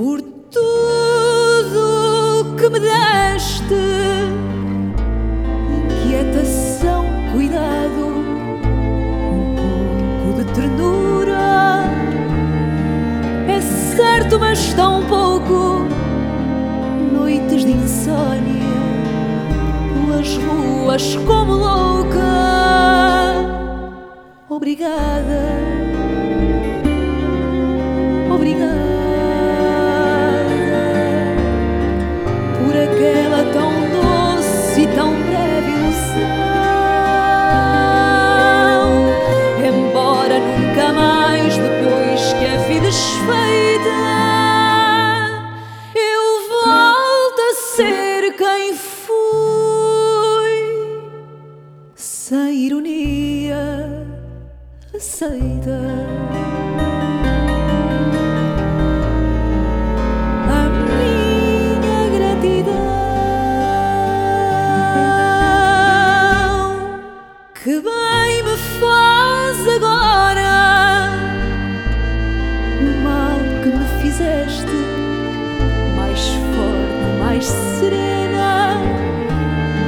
por tudo que me deste. Inquietação, cuidado, um pouco de ternura. É certo, mas tão pouco. Noites de insônia, pelas ruas como louca. Obrigada. Obrigada breve ilusão. Embora nunca mais, depois que a vida esfeita, eu volto a ser quem fui, sem ironia, aceita. Fizeste mais forte, mais serena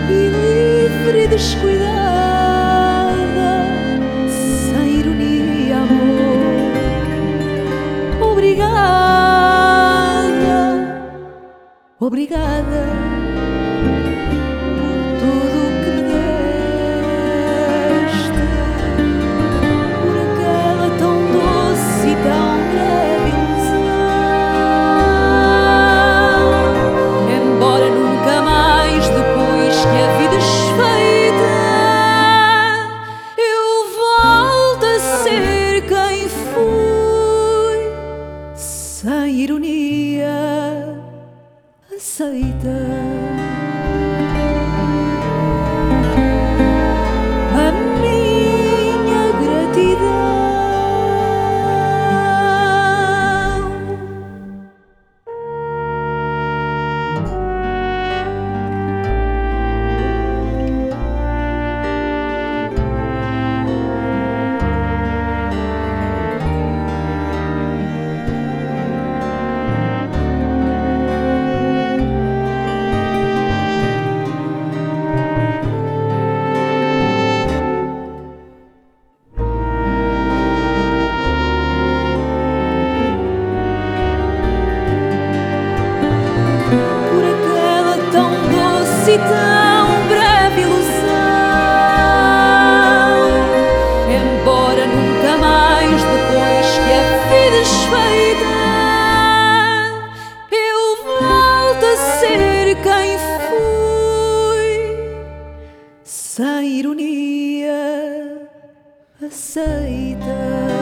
e livre e descuidada sem ironia, amor. Obrigada, obrigada aceita. A doce e tão breve ilusão. Embora nunca mais, depois que a vida esfeita, eu volto a ser quem fui, sem ironia, aceita.